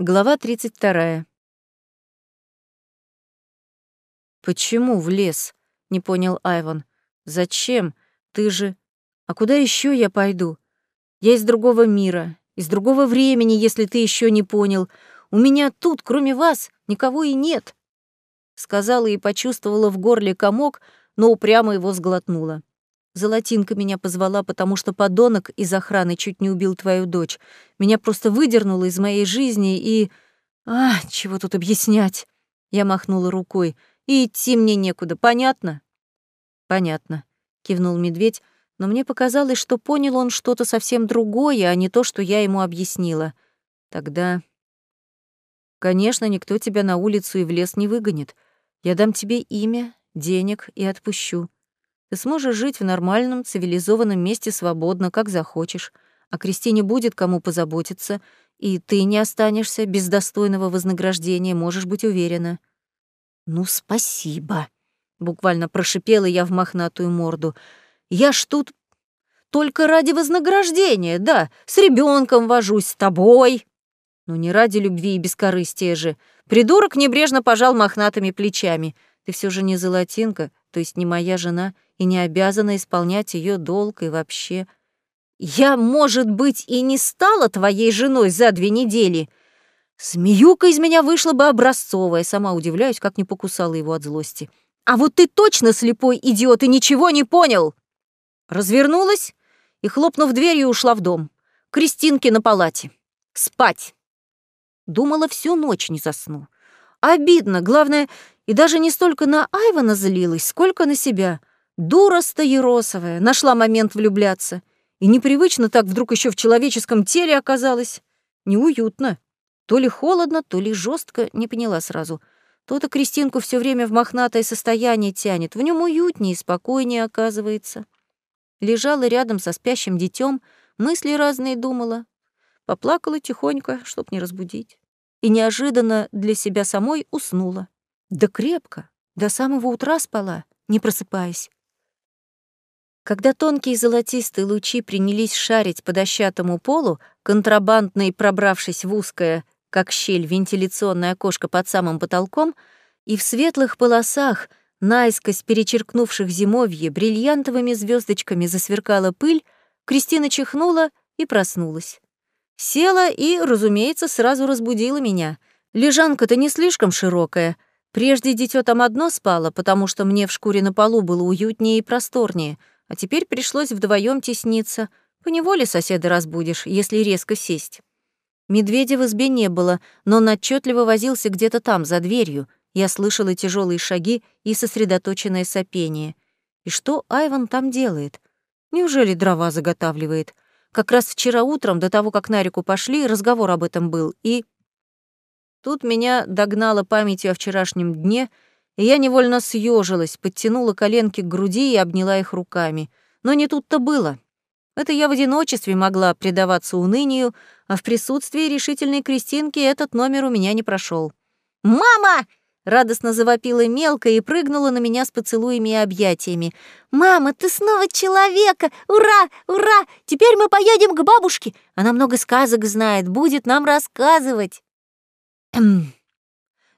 Глава 32. «Почему в лес?» — не понял Айван. «Зачем? Ты же... А куда еще я пойду? Я из другого мира, из другого времени, если ты еще не понял. У меня тут, кроме вас, никого и нет». Сказала и почувствовала в горле комок, но упрямо его сглотнула. Золотинка меня позвала, потому что подонок из охраны чуть не убил твою дочь. Меня просто выдернуло из моей жизни и... А, чего тут объяснять? Я махнула рукой. И идти мне некуда, понятно? Понятно, кивнул медведь, но мне показалось, что понял он что-то совсем другое, а не то, что я ему объяснила. Тогда... Конечно, никто тебя на улицу и в лес не выгонит. Я дам тебе имя, денег и отпущу. Ты сможешь жить в нормальном, цивилизованном месте свободно, как захочешь. А Кристине будет кому позаботиться, и ты не останешься без достойного вознаграждения, можешь быть уверена. Ну, спасибо, буквально прошипела я в мохнатую морду. Я ж тут только ради вознаграждения, да, с ребенком вожусь, с тобой. Но не ради любви и бескорыстия же. Придурок небрежно пожал мохнатыми плечами. Ты все же не золотинка, то есть не моя жена, и не обязана исполнять ее долг и вообще. Я, может быть, и не стала твоей женой за две недели. Змеюка из меня вышла бы образцовая, сама удивляюсь, как не покусала его от злости. А вот ты точно слепой идиот и ничего не понял. Развернулась и, хлопнув дверью, ушла в дом. Кристинки на палате. Спать. Думала, всю ночь не засну. Обидно, главное, и даже не столько на Айвана злилась, сколько на себя — Дура стоеросовая, нашла момент влюбляться. И непривычно так вдруг еще в человеческом теле оказалась. Неуютно. То ли холодно, то ли жестко, не поняла сразу. То-то Кристинку все время в мохнатое состояние тянет. В нем уютнее и спокойнее оказывается. Лежала рядом со спящим детем, мысли разные думала. Поплакала тихонько, чтоб не разбудить. И неожиданно для себя самой уснула. Да крепко, до самого утра спала, не просыпаясь. Когда тонкие золотистые лучи принялись шарить по дощатому полу, контрабандно пробравшись в узкое, как щель, вентиляционное окошко под самым потолком, и в светлых полосах, наискось перечеркнувших зимовье, бриллиантовыми звездочками засверкала пыль, Кристина чихнула и проснулась. Села и, разумеется, сразу разбудила меня. Лежанка-то не слишком широкая. Прежде дитё там одно спало, потому что мне в шкуре на полу было уютнее и просторнее — а теперь пришлось вдвоем тесниться. Поневоле соседа разбудишь, если резко сесть. Медведя в избе не было, но он отчетливо возился где-то там, за дверью. Я слышала тяжелые шаги и сосредоточенное сопение. И что Айван там делает? Неужели дрова заготавливает? Как раз вчера утром, до того, как на реку пошли, разговор об этом был, и... Тут меня догнала памятью о вчерашнем дне — и я невольно съежилась, подтянула коленки к груди и обняла их руками. Но не тут-то было. Это я в одиночестве могла предаваться унынию, а в присутствии решительной Кристинки этот номер у меня не прошел. «Мама!» — радостно завопила мелко и прыгнула на меня с поцелуями и объятиями. «Мама, ты снова человека! Ура! Ура! Теперь мы поедем к бабушке! Она много сказок знает, будет нам рассказывать!»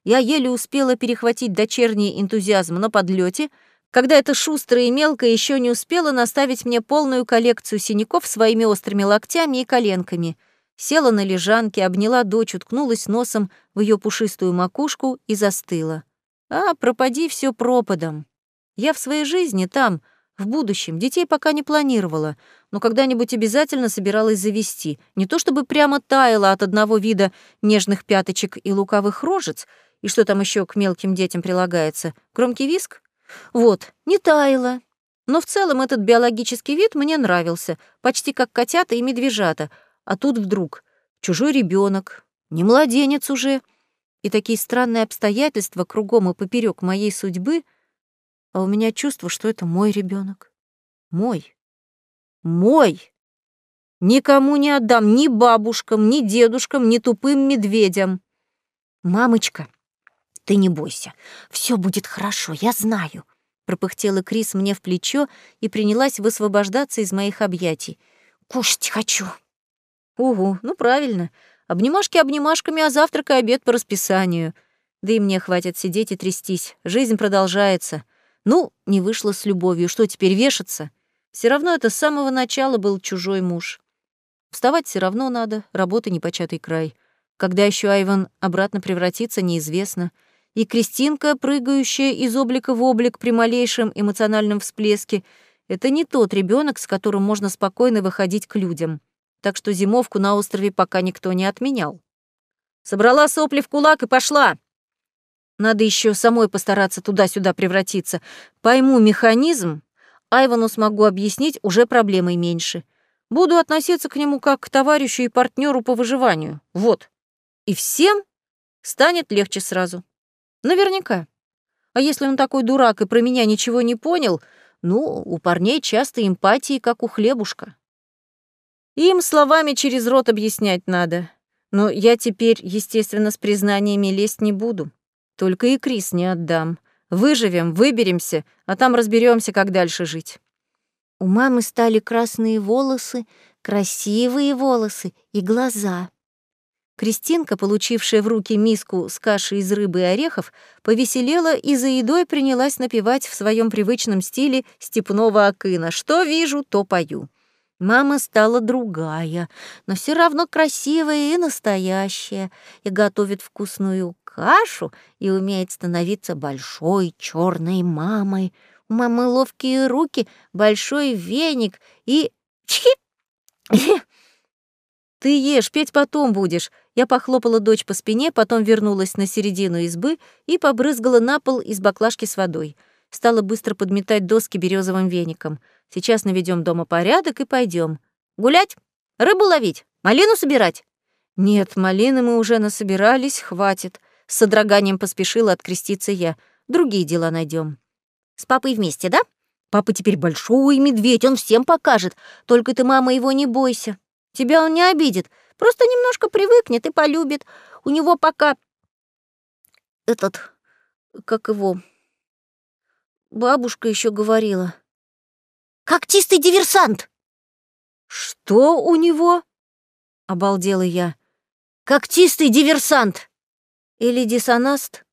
Я еле успела перехватить дочерний энтузиазм на подлете, когда эта шустрая и мелкая еще не успела наставить мне полную коллекцию синяков своими острыми локтями и коленками. Села на лежанке, обняла дочь, уткнулась носом в ее пушистую макушку и застыла. А, пропади все пропадом. Я в своей жизни там, в будущем, детей пока не планировала, но когда-нибудь обязательно собиралась завести. Не то чтобы прямо таяла от одного вида нежных пяточек и лукавых рожец — и что там еще к мелким детям прилагается? Громкий виск? Вот, не таяла. Но в целом этот биологический вид мне нравился, почти как котята и медвежата. А тут вдруг чужой ребенок, не младенец уже, и такие странные обстоятельства кругом и поперек моей судьбы, а у меня чувство, что это мой ребенок, Мой. Мой. Никому не отдам ни бабушкам, ни дедушкам, ни тупым медведям. Мамочка, «Ты не бойся, все будет хорошо, я знаю», — пропыхтела Крис мне в плечо и принялась высвобождаться из моих объятий. «Кушать хочу». «Угу, ну правильно. Обнимашки обнимашками, а завтрак и обед по расписанию. Да и мне хватит сидеть и трястись. Жизнь продолжается. Ну, не вышло с любовью, что теперь вешаться? Все равно это с самого начала был чужой муж. Вставать все равно надо, работа непочатый край. Когда еще Айван обратно превратится, неизвестно. И Кристинка, прыгающая из облика в облик при малейшем эмоциональном всплеске, это не тот ребенок, с которым можно спокойно выходить к людям. Так что зимовку на острове пока никто не отменял. Собрала сопли в кулак и пошла. Надо еще самой постараться туда-сюда превратиться. Пойму механизм, Айвану смогу объяснить, уже проблемой меньше. Буду относиться к нему как к товарищу и партнеру по выживанию. Вот. И всем станет легче сразу. Наверняка. А если он такой дурак и про меня ничего не понял, ну, у парней часто эмпатии, как у хлебушка. Им словами через рот объяснять надо. Но я теперь, естественно, с признаниями лезть не буду. Только и Крис не отдам. Выживем, выберемся, а там разберемся, как дальше жить. У мамы стали красные волосы, красивые волосы и глаза. Кристинка, получившая в руки миску с кашей из рыбы и орехов, повеселела и за едой принялась напевать в своем привычном стиле степного акына «Что вижу, то пою». Мама стала другая, но все равно красивая и настоящая, и готовит вкусную кашу, и умеет становиться большой черной мамой. У мамы ловкие руки, большой веник и... Чхи! Ты ешь, петь потом будешь. Я похлопала дочь по спине, потом вернулась на середину избы и побрызгала на пол из баклажки с водой. Стала быстро подметать доски березовым веником. Сейчас наведем дома порядок и пойдем. Гулять? Рыбу ловить? Малину собирать? Нет, малины мы уже насобирались, хватит. С содроганием поспешила откреститься я. Другие дела найдем. С папой вместе, да? Папа теперь большой медведь, он всем покажет. Только ты, мама, его не бойся. Тебя он не обидит. Просто немножко привыкнет и полюбит. У него пока... Этот... Как его... Бабушка еще говорила. «Когтистый диверсант!» «Что у него?» — обалдела я. «Когтистый диверсант!» «Или диссонаст?»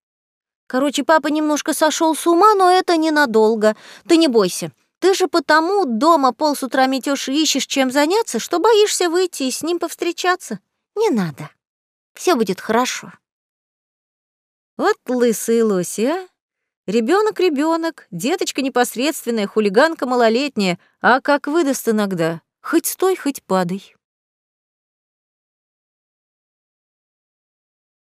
Короче, папа немножко сошел с ума, но это ненадолго. Ты не бойся. Ты же потому дома пол с утра метёшь и ищешь, чем заняться, что боишься выйти и с ним повстречаться. Не надо. Все будет хорошо. Вот лысый лоси, а? Ребенок, ребенок, деточка непосредственная, хулиганка малолетняя, а как выдаст иногда, хоть стой, хоть падай.